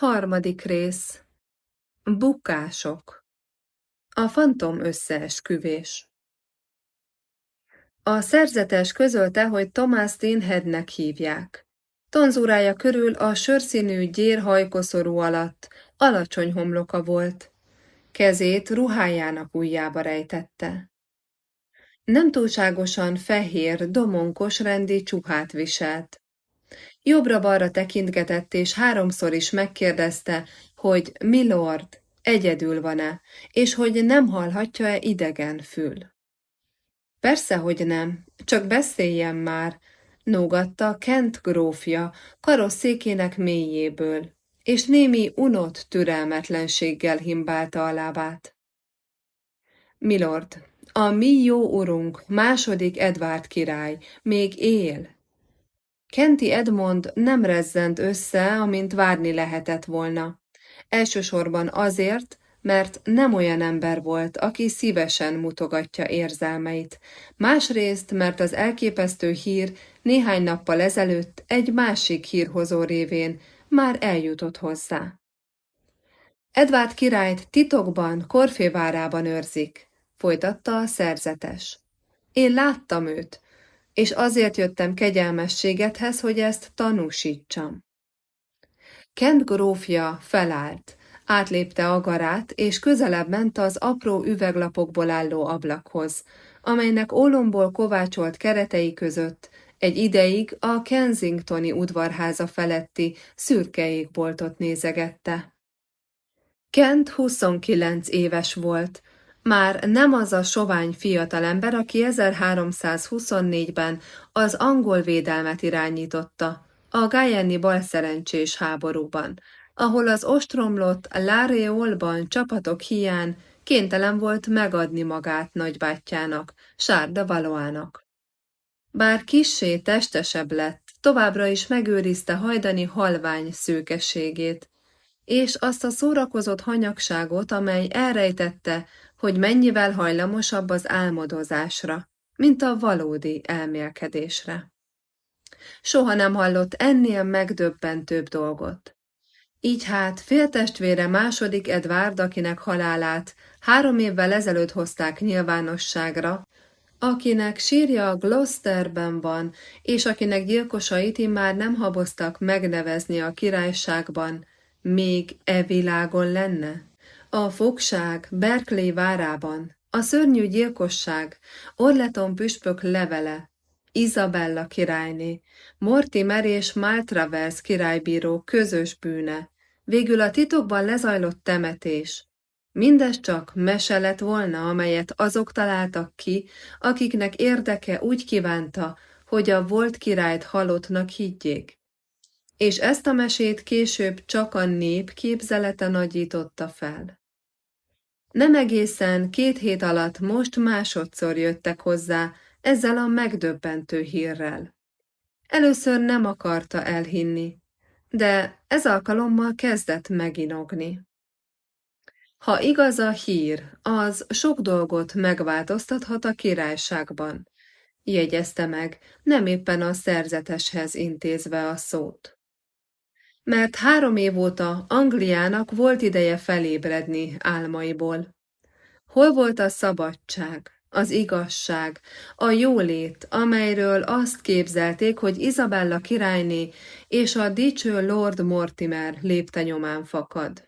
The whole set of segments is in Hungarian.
Harmadik rész Bukások A fantom összeesküvés A szerzetes közölte, hogy Thomas Dean hívják. Tonzúrája körül a sörszínű gyér hajkoszorú alatt alacsony homloka volt. Kezét ruhájának ujjába rejtette. Nem túlságosan fehér, domonkos rendi csuhát viselt. Jobbra-balra tekintgetett, és háromszor is megkérdezte, hogy milord, egyedül van-e, és hogy nem hallhatja-e idegen fül. Persze, hogy nem, csak beszéljen már, nógatta Kent grófja karosszékének mélyéből, és némi unott türelmetlenséggel himbálta a lábát. Milord, a mi jó urunk, második Edvárd király, még él, Kenti Edmond nem rezzent össze, amint várni lehetett volna. Elsősorban azért, mert nem olyan ember volt, aki szívesen mutogatja érzelmeit. Másrészt, mert az elképesztő hír néhány nappal ezelőtt egy másik hírhozó révén már eljutott hozzá. Edvárd királyt titokban, Korfévárában őrzik, folytatta a szerzetes. Én láttam őt, és azért jöttem kegyelmességethez, hogy ezt tanúsítsam. Kent grófja felállt, átlépte a garát, és közelebb ment az apró üveglapokból álló ablakhoz, amelynek ólomból kovácsolt keretei között egy ideig a Kensingtoni udvarháza feletti szürke égboltot nézegette. Kent 29 éves volt, már nem az a sovány fiatalember, aki 1324-ben az angol védelmet irányította, a Gájenni balszerencsés háborúban, ahol az ostromlott Láréolban csapatok hiány kénytelen volt megadni magát nagybátyjának, Sárda Valoának. Bár kissé testesebb lett, továbbra is megőrizte hajdani halvány szőkességét, és azt a szórakozott hanyagságot, amely elrejtette, hogy mennyivel hajlamosabb az álmodozásra, mint a valódi elmélkedésre. Soha nem hallott ennél megdöbbentőbb dolgot. Így hát féltestvére második Edvárd, akinek halálát három évvel ezelőtt hozták nyilvánosságra, akinek sírja a Gloucesterben van, és akinek gyilkosait már nem haboztak megnevezni a királyságban, még e világon lenne? A fogság Berkeley várában, a szörnyű gyilkosság, Orleton püspök levele, Izabella királyné, Mortimer és Maltravers királybíró közös bűne, végül a titokban lezajlott temetés. Mindez csak mese lett volna, amelyet azok találtak ki, akiknek érdeke úgy kívánta, hogy a volt királyt halottnak higgyék. És ezt a mesét később csak a nép képzelete nagyította fel. Nem egészen két hét alatt most másodszor jöttek hozzá ezzel a megdöbbentő hírrel. Először nem akarta elhinni, de ez alkalommal kezdett meginogni. Ha igaz a hír, az sok dolgot megváltoztathat a királyságban, jegyezte meg, nem éppen a szerzeteshez intézve a szót mert három év óta Angliának volt ideje felébredni álmaiból. Hol volt a szabadság, az igazság, a jólét, amelyről azt képzelték, hogy Izabella királyné és a dicső Lord Mortimer lépte nyomán fakad.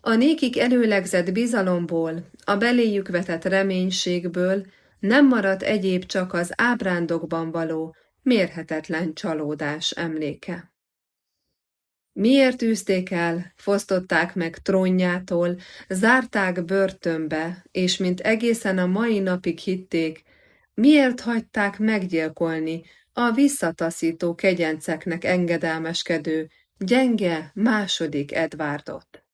A nékik előlegzett bizalomból, a beléjük vetett reménységből nem maradt egyéb csak az ábrándokban való, mérhetetlen csalódás emléke. Miért űzték el, fosztották meg trónjától, zárták börtönbe, és mint egészen a mai napig hitték, miért hagyták meggyilkolni a visszataszító kegyenceknek engedelmeskedő, gyenge második Edvárdot?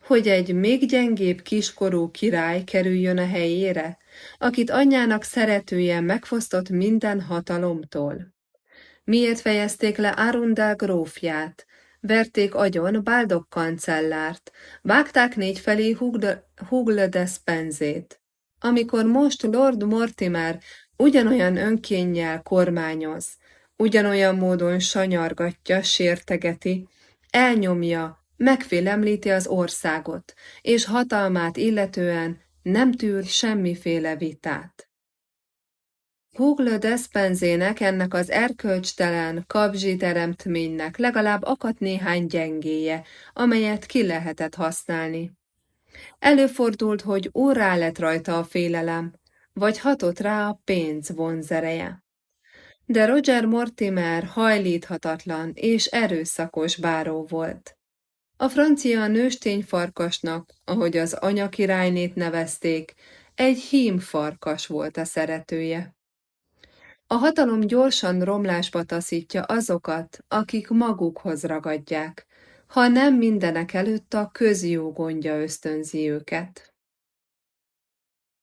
Hogy egy még gyengébb kiskorú király kerüljön a helyére, akit anyjának szeretője megfosztott minden hatalomtól? Miért fejezték le Arundel grófját, verték agyon Báldok kancellárt, vágták négy felé Hugle de Spenzét. Amikor most Lord Mortimer ugyanolyan önkénnyel kormányoz, ugyanolyan módon sanyargatja, sértegeti, elnyomja, megfélemlíti az országot, és hatalmát illetően nem tűr semmiféle vitát. Google Despenzének ennek az erkölcstelen, kabzsi teremtménynek legalább akadt néhány gyengéje, amelyet ki lehetett használni. Előfordult, hogy órá lett rajta a félelem, vagy hatott rá a pénz vonzereje. De Roger Mortimer hajlíthatatlan és erőszakos báró volt. A francia nőstényfarkasnak, ahogy az anyakirálynét nevezték, egy hímfarkas volt a szeretője. A hatalom gyorsan romlásba taszítja azokat, akik magukhoz ragadják, ha nem mindenek előtt a közjó gondja ösztönzi őket.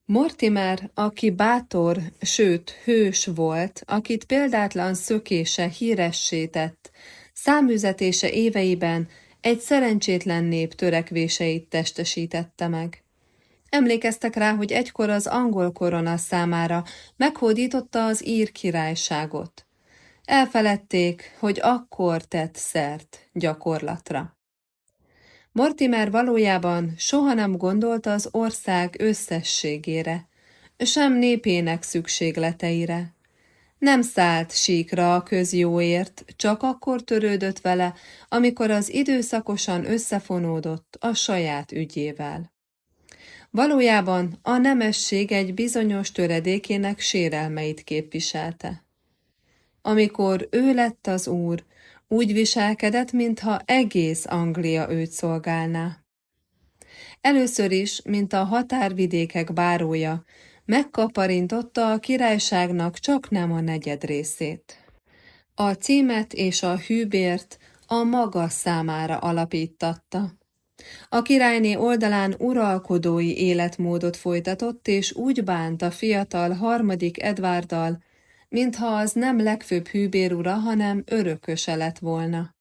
Mortimer, aki bátor, sőt hős volt, akit példátlan szökése híressé tett, számüzetése éveiben egy szerencsétlen nép törekvéseit testesítette meg. Emlékeztek rá, hogy egykor az angol korona számára meghódította az ír királyságot. Elfeledték, hogy akkor tett szert gyakorlatra. Mortimer valójában soha nem gondolta az ország összességére, sem népének szükségleteire. Nem szállt síkra a közjóért, csak akkor törődött vele, amikor az időszakosan összefonódott a saját ügyével. Valójában a nemesség egy bizonyos töredékének sérelmeit képviselte. Amikor ő lett az úr, úgy viselkedett, mintha egész Anglia őt szolgálná. Először is, mint a határvidékek bárója, megkaparintotta a királyságnak csak nem a negyed részét. A címet és a hűbért a maga számára alapítatta. A királyné oldalán uralkodói életmódot folytatott, és úgy bánt a fiatal harmadik Edvárdal, mintha az nem legfőbb hűbérura, hanem örököse lett volna.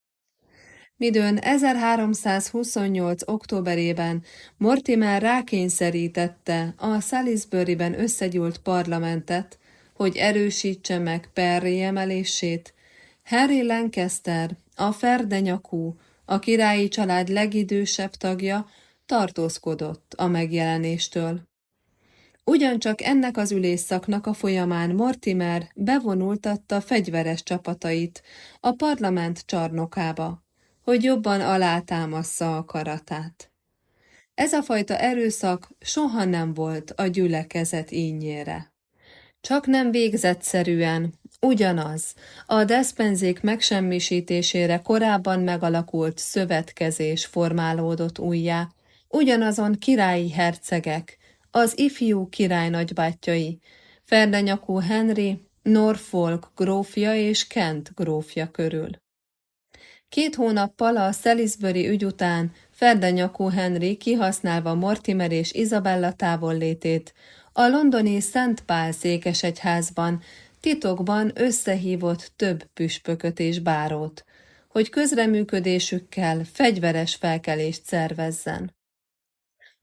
Midőn 1328. októberében Mortimer rákényszerítette a Salisbury-ben összegyűlt parlamentet, hogy erősítse meg Perry emelését, Harry Lancaster, a ferdenyakú, a királyi család legidősebb tagja tartózkodott a megjelenéstől. Ugyancsak ennek az ülésszaknak a folyamán Mortimer bevonultatta fegyveres csapatait a parlament csarnokába, hogy jobban alátámassza a karatát. Ez a fajta erőszak soha nem volt a gyülekezet ínyére. Csak nem végzetszerűen, ugyanaz, a despenzék megsemmisítésére korábban megalakult szövetkezés formálódott újjá, ugyanazon királyi hercegek, az ifjú király nagybátyjai, Ferdenyakú Henry, Norfolk grófja és Kent grófja körül. Két hónappal a Salisbury ügy után Ferdenyakú Henry kihasználva Mortimer és Isabella távollétét, a londoni Szent Pál székesegyházban titokban összehívott több püspököt és bárót, hogy közreműködésükkel fegyveres felkelést szervezzen.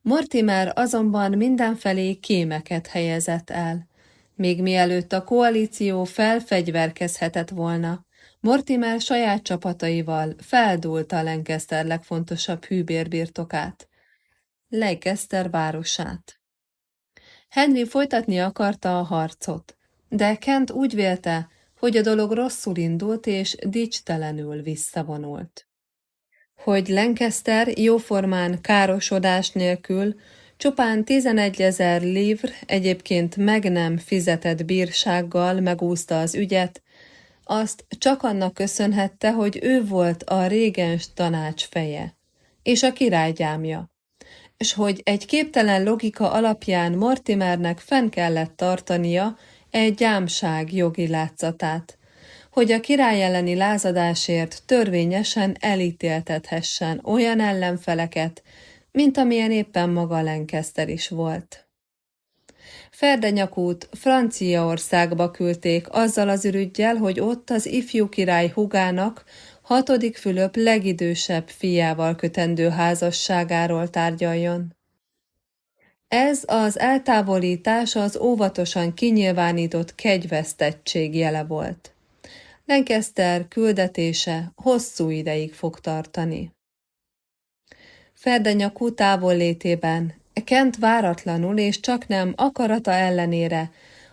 Mortimer azonban mindenfelé kémeket helyezett el. Még mielőtt a koalíció felfegyverkezhetett volna, Mortimer saját csapataival feldúlta Lancaster legfontosabb hűbérbirtokát, Leicester városát. Henry folytatni akarta a harcot, de Kent úgy vélte, hogy a dolog rosszul indult és dicstelenül visszavonult. Hogy Lancaster jóformán károsodás nélkül csupán 11 ezer livr, egyébként meg nem fizetett bírsággal megúszta az ügyet, azt csak annak köszönhette, hogy ő volt a régens tanács feje, és a királygyámja, és hogy egy képtelen logika alapján Mortimernek fenn kellett tartania egy gyámság jogi látszatát, hogy a király elleni lázadásért törvényesen elítéltethessen olyan ellenfeleket, mint amilyen éppen maga Lancaster is volt. Ferdenyakút Franciaországba küldték azzal az ürügyjel, hogy ott az ifjú király hugának, hatodik Fülöp legidősebb fiával kötendő házasságáról tárgyaljon. Ez az eltávolítás az óvatosan kinyilvánított kegyvesztettség jele volt. Lancaster küldetése hosszú ideig fog tartani. Ferdenyakú távollétében Kent váratlanul és csak nem akarata ellenére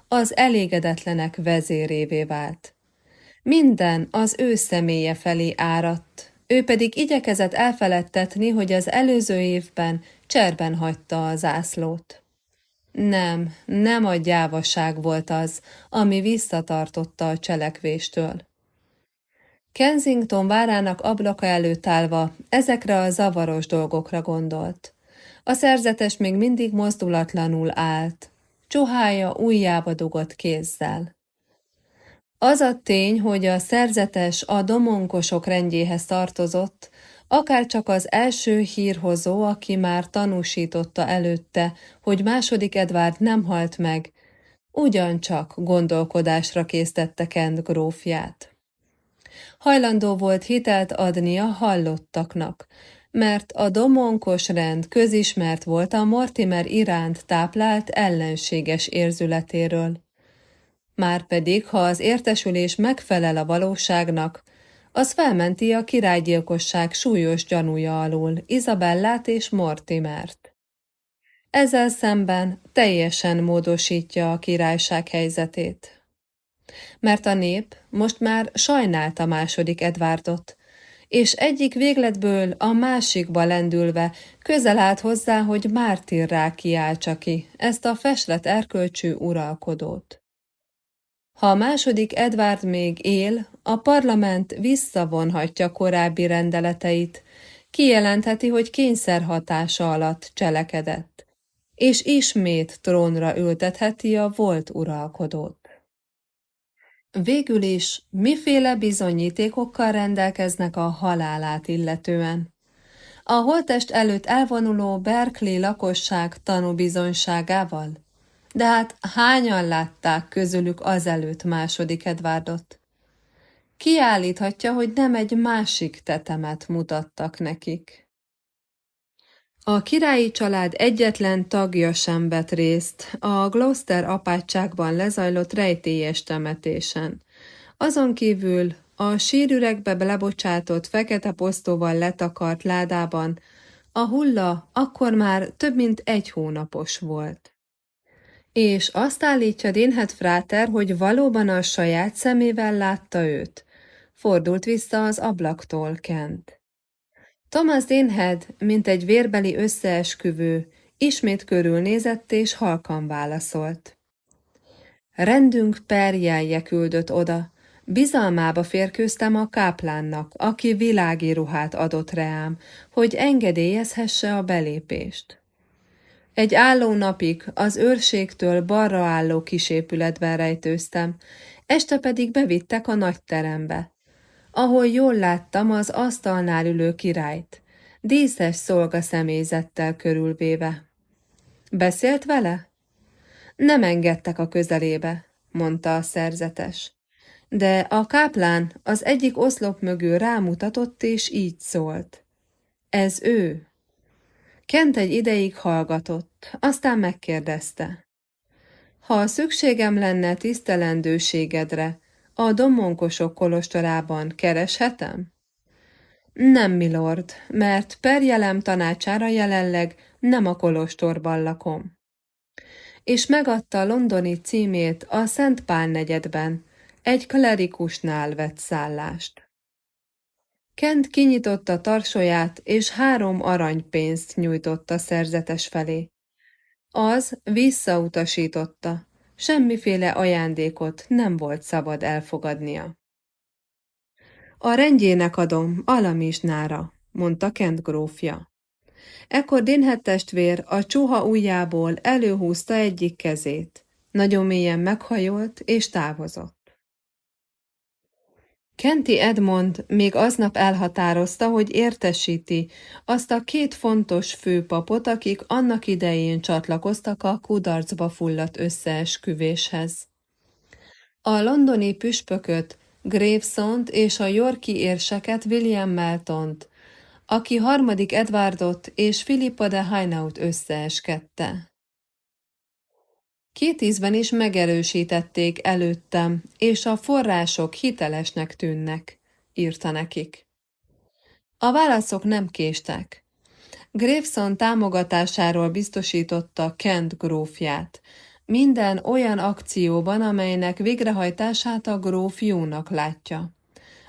az elégedetlenek vezérévé vált. Minden az ő személye felé áradt, ő pedig igyekezett elfeledtetni, hogy az előző évben cserben hagyta a zászlót. Nem, nem a gyávaság volt az, ami visszatartotta a cselekvéstől. Kensington várának ablaka előtt állva ezekre a zavaros dolgokra gondolt. A szerzetes még mindig mozdulatlanul állt, csuhája ujjába dugott kézzel. Az a tény, hogy a szerzetes a domonkosok rendjéhez tartozott, akár csak az első hírhozó, aki már tanúsította előtte, hogy második Edvárd nem halt meg, ugyancsak gondolkodásra késztette Kent grófját. Hajlandó volt hitelt adni a hallottaknak, mert a domonkos rend közismert volt a Mortimer iránt táplált ellenséges érzületéről. Márpedig, ha az értesülés megfelel a valóságnak, az felmenti a királygyilkosság súlyos gyanúja alól Izabellát és Mortimert. Ezzel szemben teljesen módosítja a királyság helyzetét. Mert a nép most már sajnálta második Edvárdot, és egyik végletből a másikba lendülve közel állt hozzá, hogy mártirrá kiáltsa ki ezt a feslet erkölcsű uralkodót. Ha a második Edvárd még él, a parlament visszavonhatja korábbi rendeleteit, kijelentheti, hogy kényszer hatása alatt cselekedett, és ismét trónra ültetheti a volt uralkodót. Végül is miféle bizonyítékokkal rendelkeznek a halálát illetően? A holtest előtt elvonuló Berkeley lakosság tanúbizonyságával? De hát hányan látták közülük azelőtt második Edvárdot? Kiállíthatja, hogy nem egy másik tetemet mutattak nekik. A királyi család egyetlen tagja sem vett részt a Gloucester apátságban lezajlott rejtélyes temetésen. Azon kívül a sírüregbe lebocsátott fekete posztóval letakart ládában a hulla akkor már több mint egy hónapos volt. És azt állítja Dinhet Fráter, hogy valóban a saját szemével látta őt. Fordult vissza az ablaktól Kent. Thomas Dinhead, mint egy vérbeli összeesküvő, ismét körülnézett és halkan válaszolt. Rendünk perjelje küldött oda, bizalmába férkőztem a káplánnak, aki világi ruhát adott reám, hogy engedélyezhesse a belépést. Egy álló napig az őrségtől balra álló kisépületben rejtőztem, este pedig bevittek a nagy terembe, ahol jól láttam az asztalnál ülő királyt, díszes szolga személyzettel körülvéve. Beszélt vele? Nem engedtek a közelébe, mondta a szerzetes. De a káplán az egyik oszlop mögül rámutatott, és így szólt. Ez ő. Kent egy ideig hallgatott, aztán megkérdezte. Ha szükségem lenne tisztelendőségedre, a domonkosok kolostorában kereshetem? Nem, milord, mert perjelem tanácsára jelenleg nem a kolostorban lakom. És megadta londoni címét a Szent Pál negyedben, egy klerikusnál vett szállást. Kent kinyitotta tarsóját, és három aranypénzt nyújtott a szerzetes felé. Az visszautasította, Semmiféle ajándékot nem volt szabad elfogadnia. A rendjének adom, Alamisnára, mondta Kent grófja. Ekkor Dinhet testvér a csuha ujjából előhúzta egyik kezét, nagyon mélyen meghajolt és távozott. Kenti Edmond még aznap elhatározta, hogy értesíti azt a két fontos főpapot, akik annak idején csatlakoztak a kudarcba fulladt összeesküvéshez. A londoni püspököt, Gravesont és a Yorki érseket William Meltont, aki harmadik Edwardot és Philippa de Hainaut összeeskedte. Két ízben is megerősítették előttem, és a források hitelesnek tűnnek, írta nekik. A válaszok nem késtek. Graveson támogatásáról biztosította Kent grófját, minden olyan akcióban, amelynek végrehajtását a gróf jónak látja.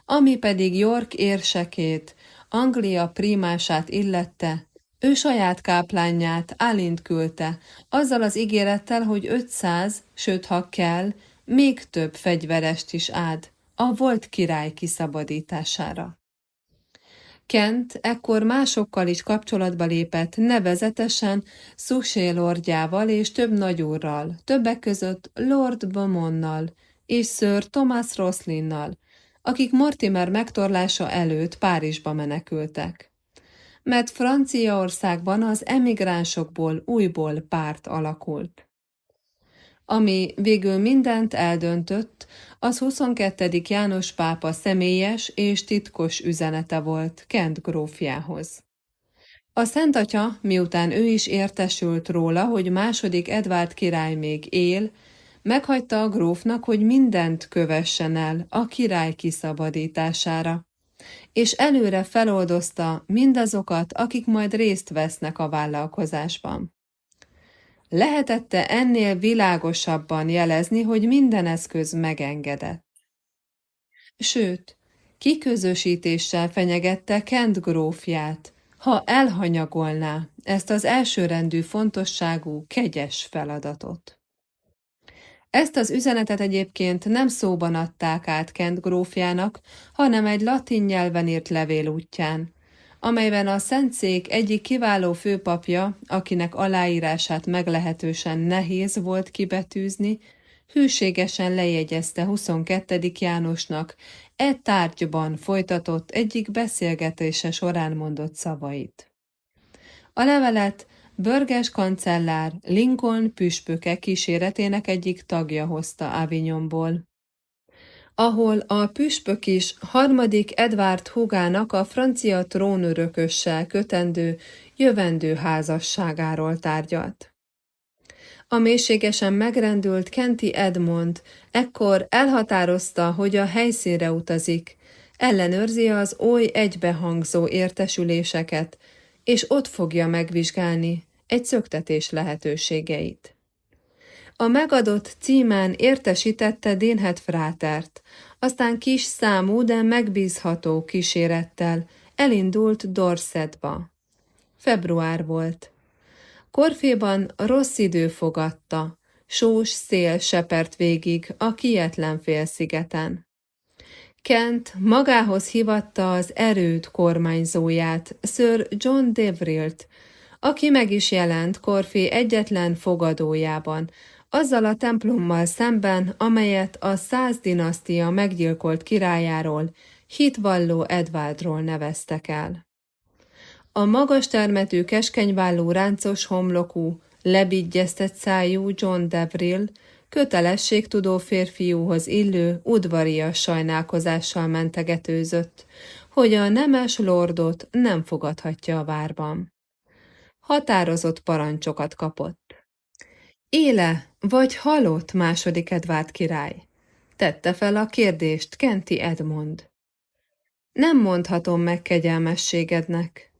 Ami pedig York érsekét, Anglia primását illette, ő saját káplányát Álint küldte, azzal az ígérettel, hogy 500, sőt ha kell, még több fegyverest is ád, a volt király kiszabadítására. Kent ekkor másokkal is kapcsolatba lépett, nevezetesen Suché lordjával és több nagyúrral, többek között Lord Beaumontnal és Sir Thomas Roslinnal, akik Mortimer megtorlása előtt Párizsba menekültek. Mert Franciaországban az emigránsokból újból párt alakult. Ami végül mindent eldöntött, az 22. János pápa személyes és titkos üzenete volt Kent grófjához. A Szent Atya, miután ő is értesült róla, hogy második Edvárd király még él, meghagyta a grófnak, hogy mindent kövessen el a király kiszabadítására, és előre feloldozta mindazokat, akik majd részt vesznek a vállalkozásban. Lehetette ennél világosabban jelezni, hogy minden eszköz megengedett. Sőt, kiközösítéssel fenyegette Kent grófját, ha elhanyagolná ezt az elsőrendű fontosságú, kegyes feladatot. Ezt az üzenetet egyébként nem szóban adták át Kent grófjának, hanem egy latin nyelven írt levél útján, amelyben a Szentszék egyik kiváló főpapja, akinek aláírását meglehetősen nehéz volt kibetűzni, hűségesen lejegyezte 22. Jánosnak e tárgyban folytatott egyik beszélgetése során mondott szavait. A levelet Börges kancellár Lincoln püspöke kíséretének egyik tagja hozta Avignonból ahol a püspök is harmadik Edvárd húgának a francia trónörökössel kötendő jövendő házasságáról tárgyalt. A mélységesen megrendült Kenti Edmond ekkor elhatározta, hogy a helyszínre utazik, ellenőrzi az oly egybehangzó értesüléseket, és ott fogja megvizsgálni egy szöktetés lehetőségeit. A megadott címen értesítette Dénhet frátert, aztán kis számú, de megbízható kísérettel elindult Dorsetba. Február volt. Korféban rossz idő fogadta, sós szél sepert végig a kietlen félszigeten. Kent magához hivatta az erőt kormányzóját, Sir John Devrilt, aki meg is jelent Korfé egyetlen fogadójában, azzal a templommal szemben, amelyet a száz dinasztia meggyilkolt királyáról, hitvalló Edvardról neveztek el. A magas termetű keskenyvállú ráncos homlokú, lebigyeztett szájú John Devrill kötelességtudó férfiúhoz illő udvarias sajnálkozással mentegetőzött, hogy a nemes lordot nem fogadhatja a várban. Határozott parancsokat kapott. Éle vagy halott második Edvárd király? Tette fel a kérdést Kenti Edmond. Nem mondhatom meg kegyelmességednek.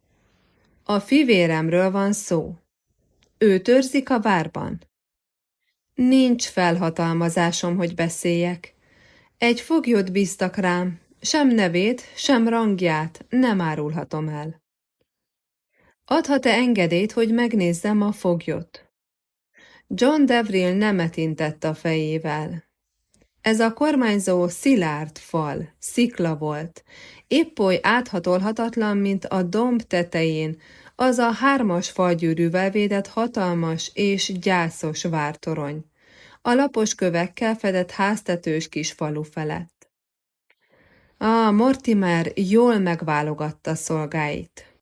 A fivéremről van szó. Ő törzik a várban. Nincs felhatalmazásom, hogy beszéljek. Egy foglyot bíztak rám, sem nevét, sem rangját nem árulhatom el. Adhat-e engedélyt, hogy megnézzem a foglyot? John Devrill nemet intett a fejével. Ez a kormányzó szilárd fal, szikla volt, épp oly áthatolhatatlan, mint a domb tetején, az a hármas falgyűrűvel védett hatalmas és gyászos vártorony, a lapos kövekkel fedett háztetős kis falu felett. A Mortimer jól megválogatta szolgáit.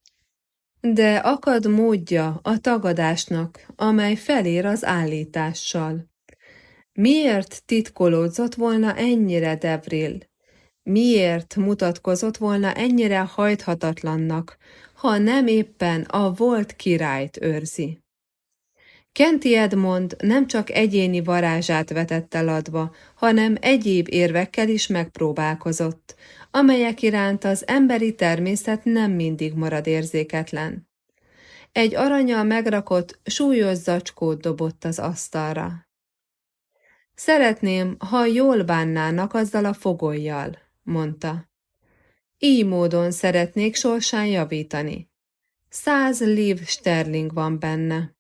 De akad módja a tagadásnak, amely felér az állítással. Miért titkolódzott volna ennyire Devril? Miért mutatkozott volna ennyire hajthatatlannak, ha nem éppen a volt királyt őrzi? Kenti Edmond nem csak egyéni varázsát vetett eladva, hanem egyéb érvekkel is megpróbálkozott, amelyek iránt az emberi természet nem mindig marad érzéketlen. egy aranyal megrakott, súlyos zacskót dobott az asztalra. Szeretném, ha jól bánnának azzal a fogolyjal, mondta. Így módon szeretnék sorsán javítani. Száz lív sterling van benne.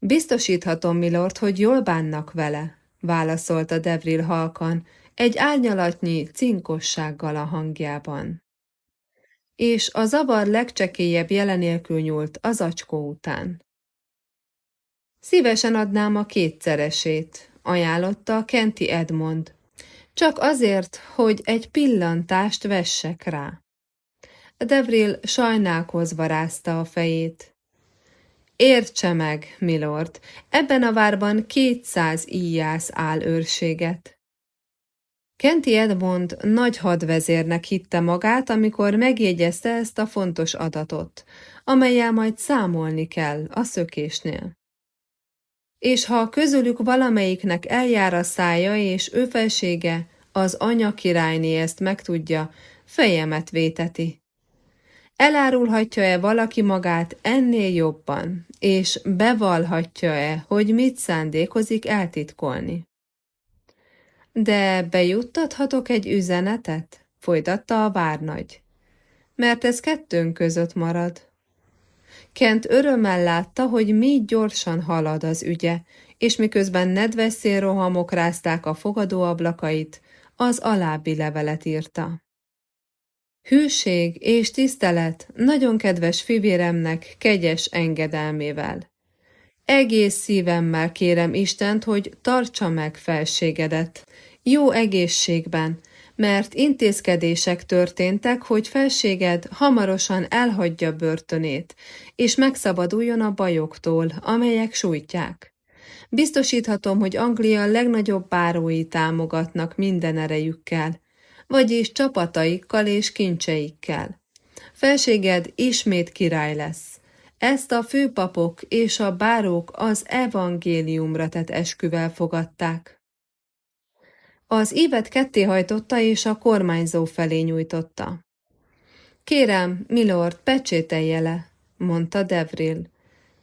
Biztosíthatom, milord, hogy jól bánnak vele, válaszolta Devril halkan, egy árnyalatnyi cinkossággal a hangjában. És a zavar legcsekélyebb jelenélkül nyúlt az acskó után. Szívesen adnám a kétszeresét, ajánlotta Kenti Edmond, csak azért, hogy egy pillantást vessek rá. Devril sajnálkozva rázta a fejét. Értse meg, milord, ebben a várban kétszáz íjász áll őrséget. Kenti Edmond nagy hadvezérnek hitte magát, amikor megjegyezte ezt a fontos adatot, amelyel majd számolni kell a szökésnél. És ha közülük valamelyiknek eljár a szája, és ő felsége, az anya királyné ezt megtudja, fejemet véteti. Elárulhatja-e valaki magát ennél jobban, és bevallhatja-e, hogy mit szándékozik eltitkolni? De bejuttathatok egy üzenetet? Folytatta a várnagy. Mert ez kettőnk között marad. Kent örömmel látta, hogy mi gyorsan halad az ügye, és miközben nedves szélrohamok rázták a fogadóablakait, az alábbi levelet írta. Hűség és tisztelet nagyon kedves fivéremnek kegyes engedelmével. Egész szívemmel kérem Istent, hogy tartsa meg felségedet, jó egészségben, mert intézkedések történtek, hogy felséged hamarosan elhagyja börtönét, és megszabaduljon a bajoktól, amelyek sújtják. Biztosíthatom, hogy Anglia legnagyobb bárói támogatnak minden erejükkel, vagyis csapataikkal és kincseikkel. Felséged ismét király lesz. Ezt a főpapok és a bárók az evangéliumra tett esküvel fogadták. Az ívet kettéhajtotta és a kormányzó felé nyújtotta. Kérem, milord, pecsételje le, mondta Devril.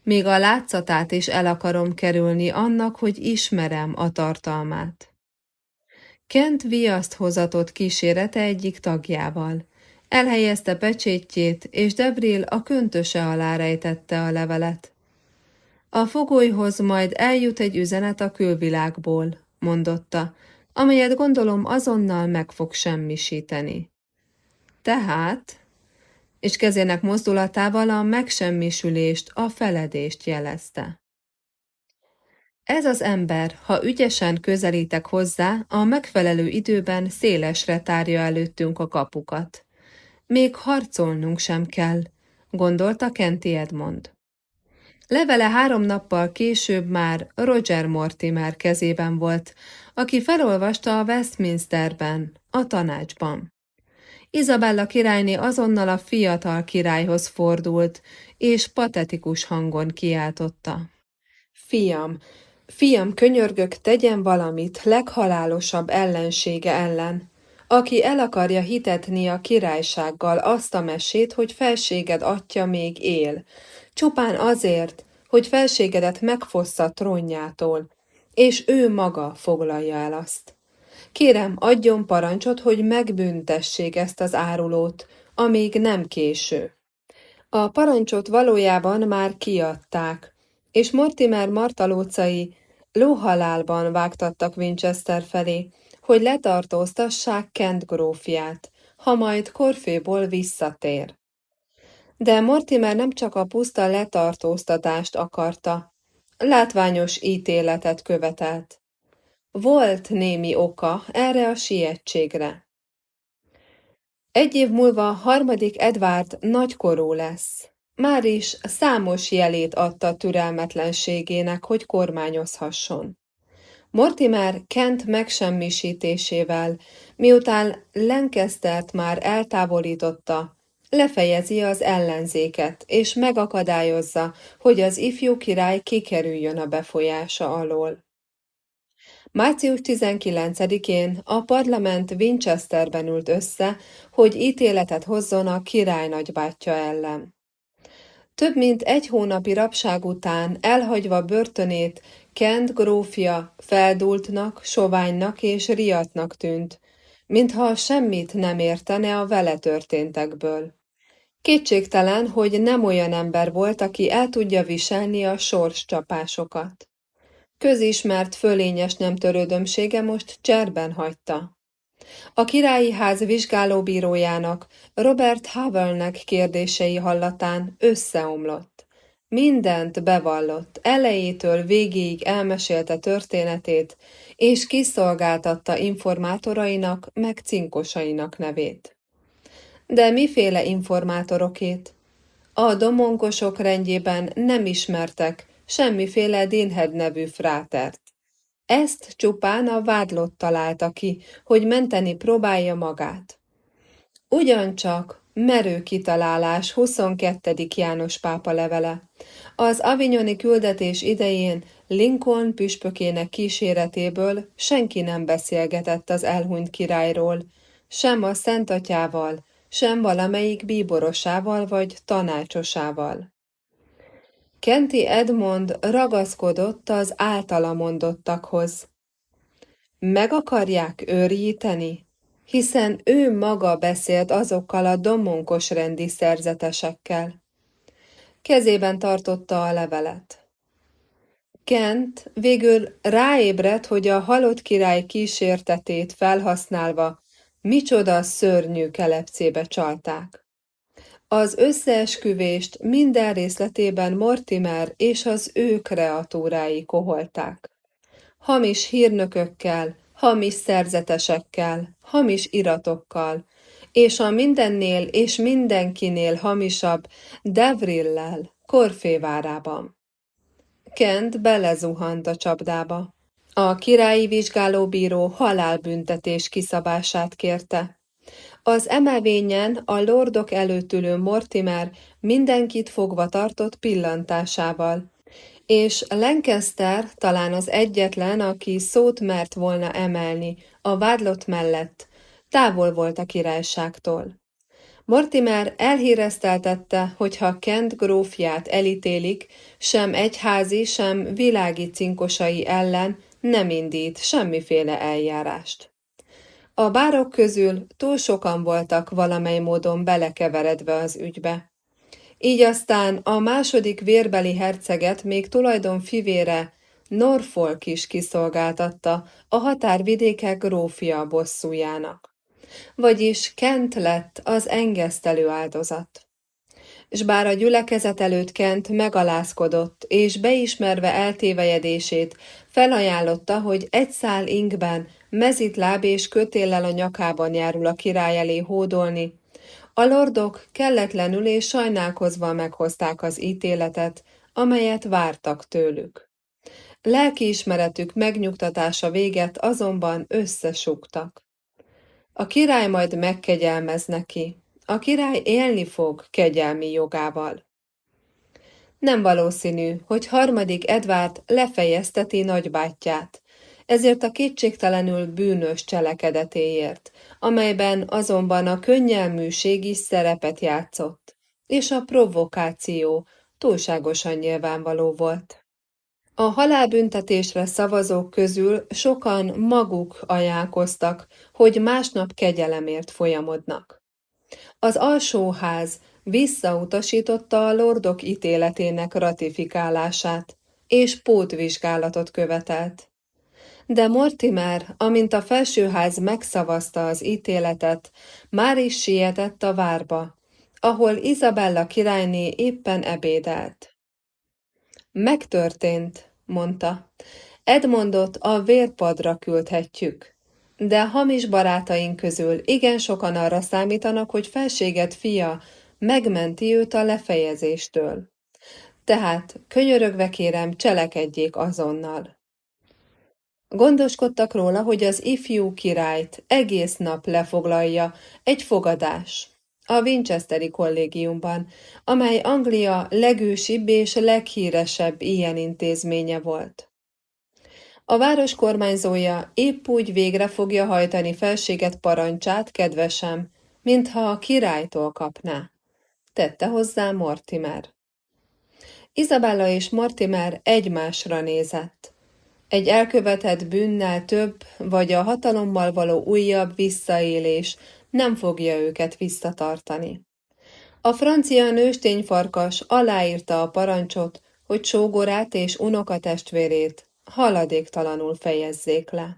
Még a látszatát is el akarom kerülni annak, hogy ismerem a tartalmát. Kent viaszt hozatott kísérete egyik tagjával. Elhelyezte pecsétjét, és Devril a köntöse alá rejtette a levelet. A fogolyhoz majd eljut egy üzenet a külvilágból, mondotta, amelyet gondolom azonnal meg fog semmisíteni. Tehát, és kezének mozdulatával a megsemmisülést, a feledést jelezte. Ez az ember, ha ügyesen közelítek hozzá, a megfelelő időben szélesre tárja előttünk a kapukat. Még harcolnunk sem kell, gondolta Kenti Edmond. Levele három nappal később már Roger Mortimer kezében volt, aki felolvasta a Westminsterben, a tanácsban. Izabella királyné azonnal a fiatal királyhoz fordult, és patetikus hangon kiáltotta. Fiam, fiam, könyörgök, tegyen valamit leghalálosabb ellensége ellen, aki el akarja hitetni a királysággal azt a mesét, hogy felséged atya még él, csupán azért, hogy felségedet megfossza trónjától, és ő maga foglalja el azt. Kérem, adjon parancsot, hogy megbüntessék ezt az árulót, amíg nem késő. A parancsot valójában már kiadták, és Mortimer martalócai lóhalálban vágtattak Winchester felé, hogy letartóztassák Kent grófját, ha majd Korféból visszatér. De Mortimer nem csak a puszta letartóztatást akarta, látványos ítéletet követelt. Volt némi oka erre a sietségre. Egy év múlva harmadik Edward nagykorú lesz. Már is számos jelét adta türelmetlenségének, hogy kormányozhasson. Mortimer Kent megsemmisítésével, miután Lancastert már eltávolította, lefejezi az ellenzéket, és megakadályozza, hogy az ifjú király kikerüljön a befolyása alól. Március 19-én a parlament Winchesterben ült össze, hogy ítéletet hozzon a király nagybátyja ellen. Több mint egy hónapi rabság után, elhagyva börtönét, Kent grófja feldultnak, soványnak és riatnak tűnt, mintha semmit nem értene a vele történtekből. Kétségtelen, hogy nem olyan ember volt, aki el tudja viselni a sorscsapásokat. Közismert fölényes nem törődömsége most cserben hagyta. A királyi ház vizsgálóbírójának, Robert Havelnek kérdései hallatán összeomlott. Mindent bevallott, elejétől végéig elmesélte történetét, és kiszolgáltatta informátorainak meg cinkosainak nevét. De miféle informátorokét? A domonkosok rendjében nem ismertek semmiféle Dinhead nevű frátert. Ezt csupán a vádlott találta ki, hogy menteni próbálja magát. Ugyancsak merő kitalálás 22. János pápa levele. Az avignoni küldetés idején Lincoln püspökének kíséretéből senki nem beszélgetett az elhunyt királyról, sem a szentatyával, sem valamelyik bíborosával vagy tanácsosával. Kenti Edmond ragaszkodott az általa mondottakhoz. Meg akarják őrjíteni, hiszen ő maga beszélt azokkal a domonkos rendi szerzetesekkel. Kezében tartotta a levelet. Kent végül ráébredt, hogy a halott király kísértetét felhasználva micsoda szörnyű kelepcébe csalták. Az összeesküvést minden részletében Mortimer és az ő kreatúrái koholták. Hamis hírnökökkel, hamis szerzetesekkel, hamis iratokkal, és a mindennél és mindenkinél hamisabb Devrillel, Korfévárában. Kent belezuhant a csapdába. A királyi vizsgálóbíró halálbüntetés kiszabását kérte. Az emelvényen a lordok előtt ülő Mortimer mindenkit fogva tartott pillantásával, és Lancaster talán az egyetlen, aki szót mert volna emelni a vádlott mellett, távol volt a királyságtól. Mortimer elhírezteltette, hogy ha Kent grófját elítélik, sem egyházi, sem világi cinkosai ellen nem indít semmiféle eljárást. A bárok közül túl sokan voltak valamely módon belekeveredve az ügybe. Így aztán a második vérbeli herceget még tulajdon fivére, Norfolk is kiszolgáltatta a határvidékek grófia bosszújának. Vagyis Kent lett az engesztelő áldozat. És bár a gyülekezet előtt Kent megalázkodott, és beismerve eltévejedését, felajánlotta, hogy egy szál inkben mezitláb és kötéllel a nyakában járul a király elé hódolni. A lordok kelletlenül és sajnálkozva meghozták az ítéletet, amelyet vártak tőlük. Lelkiismeretük megnyugtatása véget azonban összesugtak. A király majd megkegyelmez neki. A király élni fog kegyelmi jogával. Nem valószínű, hogy harmadik Edvárd lefejezteti nagybátyját, ezért a kétségtelenül bűnös cselekedetéért, amelyben azonban a könnyelműség is szerepet játszott, és a provokáció túlságosan nyilvánvaló volt. A halálbüntetésre szavazók közül sokan maguk ajánlkoztak, hogy másnap kegyelemért folyamodnak. Az alsóház visszautasította a lordok ítéletének ratifikálását, és pótvizsgálatot követelt de Mortimer, amint a felsőház megszavazta az ítéletet, már is sietett a várba, ahol Izabella királyné éppen ebédelt. Megtörtént, mondta. Edmondot a vérpadra küldhetjük, de hamis barátaink közül igen sokan arra számítanak, hogy felséget fia megmenti őt a lefejezéstől. Tehát könyörögve kérem, cselekedjék azonnal. Gondoskodtak róla, hogy az ifjú királyt egész nap lefoglalja egy fogadás a Winchesteri kollégiumban, amely Anglia legősibb és leghíresebb ilyen intézménye volt. A város kormányzója épp úgy végre fogja hajtani felséget parancsát, kedvesem, mintha a királytól kapná. Tette hozzá Mortimer. Isabella és Mortimer egymásra nézett. Egy elkövetett bűnnel több, vagy a hatalommal való újabb visszaélés nem fogja őket visszatartani. A francia nőstényfarkas aláírta a parancsot, hogy sógorát és unokatestvérét haladéktalanul fejezzék le.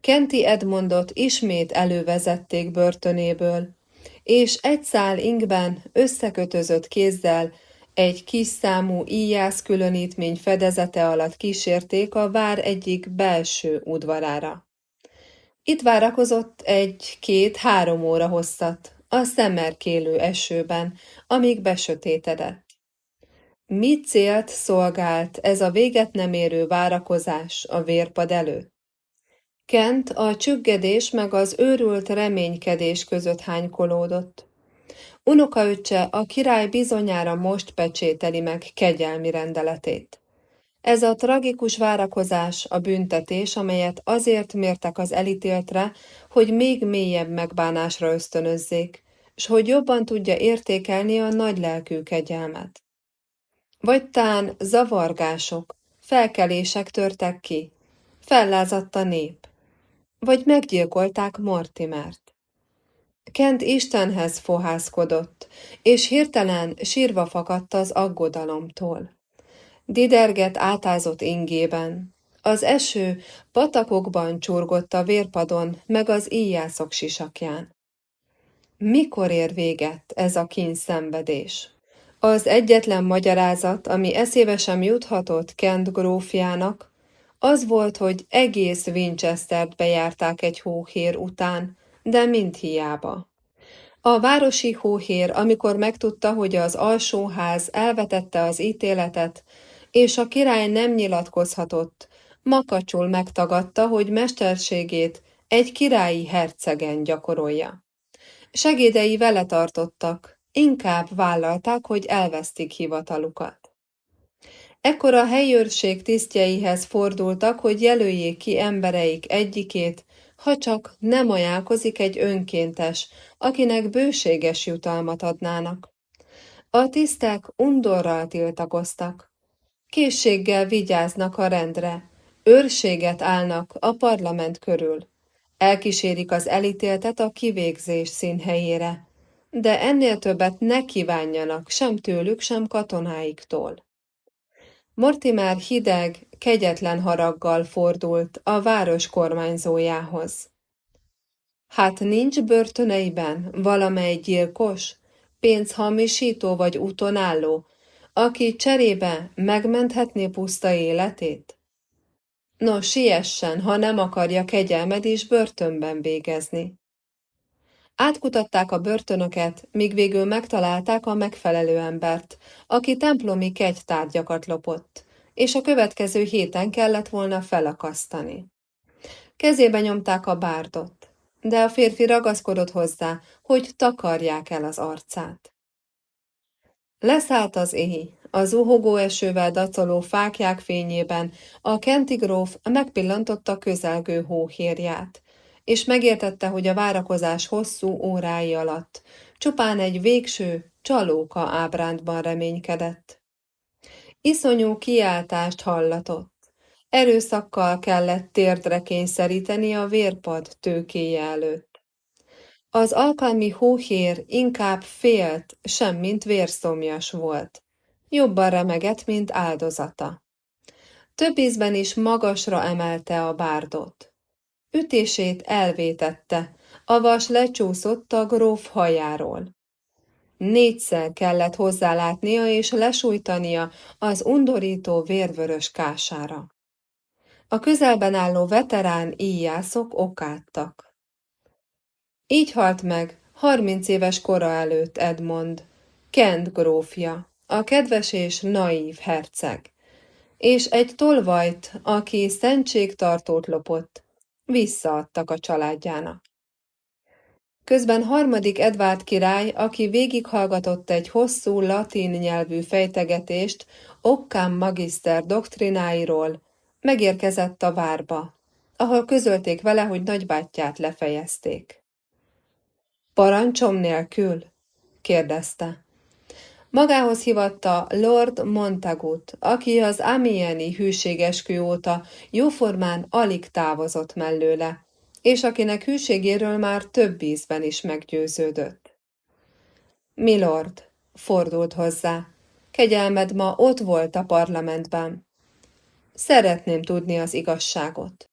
Kenti Edmondot ismét elővezették börtönéből, és egy szál ingben összekötözött kézzel egy kis számú íjász különítmény fedezete alatt kísérték a vár egyik belső udvarára. Itt várakozott egy-két-három óra hosszat, a szemerkélő esőben, amíg besötétedett. Mit célt szolgált ez a véget nem érő várakozás a vérpad előtt? Kent a csüggedés meg az őrült reménykedés között hánykolódott. Unokaöccse a király bizonyára most pecsételi meg kegyelmi rendeletét. Ez a tragikus várakozás a büntetés, amelyet azért mértek az elítéltre, hogy még mélyebb megbánásra ösztönözzék, s hogy jobban tudja értékelni a nagy lelkű kegyelmet. Vagy tán zavargások, felkelések törtek ki, fellázadt a nép, vagy meggyilkolták Mortimert. Kent Istenhez fohászkodott, és hirtelen sírva fakadt az aggodalomtól. Diderget átázott ingében. Az eső patakokban csurgott a vérpadon, meg az íjászok sisakján. Mikor ér véget ez a kínszenvedés? Az egyetlen magyarázat, ami eszébe sem juthatott Kent grófjának, az volt, hogy egész Winchester-t bejárták egy hóhér után, de mind hiába. A városi hóhér, amikor megtudta, hogy az alsóház elvetette az ítéletet, és a király nem nyilatkozhatott, makacsul megtagadta, hogy mesterségét egy királyi hercegen gyakorolja. Segédei vele tartottak, inkább vállalták, hogy elvesztik hivatalukat. Ekkor a helyőrség tisztjeihez fordultak, hogy jelöljék ki embereik egyikét, ha csak nem ajánlkozik egy önkéntes, akinek bőséges jutalmat adnának. A tisztek undorral tiltakoztak. Készséggel vigyáznak a rendre, őrséget állnak a parlament körül. Elkísérik az elítéltet a kivégzés színhelyére, de ennél többet ne kívánjanak sem tőlük, sem katonáiktól. Mortimer hideg, kegyetlen haraggal fordult a város kormányzójához. Hát nincs börtöneiben valamely gyilkos, pénzhamisító vagy útonálló, aki cserébe megmenthetné puszta életét? No, siessen, ha nem akarja kegyelmed és börtönben végezni. Átkutatták a börtönöket, míg végül megtalálták a megfelelő embert, aki templomi kegytárgyakat lopott, és a következő héten kellett volna felakasztani. Kezébe nyomták a bárdot, de a férfi ragaszkodott hozzá, hogy takarják el az arcát. Leszállt az éj, a zuhogó esővel dacoló fákják fényében a Kenti gróf megpillantotta közelgő hóhérját, és megértette, hogy a várakozás hosszú órái alatt csupán egy végső, csalóka ábrándban reménykedett. Iszonyú kiáltást hallatott. Erőszakkal kellett térdre kényszeríteni a vérpad tőkéje előtt. Az alkalmi hóhér inkább félt, semmint vérszomjas volt. Jobban remegett, mint áldozata. Több ízben is magasra emelte a bárdot. Ütését elvétette, a vas lecsúszott a gróf hajáról. Négyszer kellett hozzálátnia és lesújtania az undorító vérvörös kására. A közelben álló veterán íjászok okáttak. Így halt meg harminc éves kora előtt Edmond, Kent grófja, a kedves és naív herceg, és egy tolvajt, aki szentségtartót lopott, visszaadtak a családjának. Közben harmadik Edvárd király, aki végighallgatott egy hosszú latin nyelvű fejtegetést Occam magiszter doktrináiról, megérkezett a várba, ahol közölték vele, hogy nagybátyját lefejezték. Parancsom nélkül? kérdezte. Magához hivatta Lord Montagut, aki az Amieni hűségeskü óta jóformán alig távozott mellőle, és akinek hűségéről már több ízben is meggyőződött. Milord, fordult hozzá, kegyelmed ma ott volt a parlamentben. Szeretném tudni az igazságot.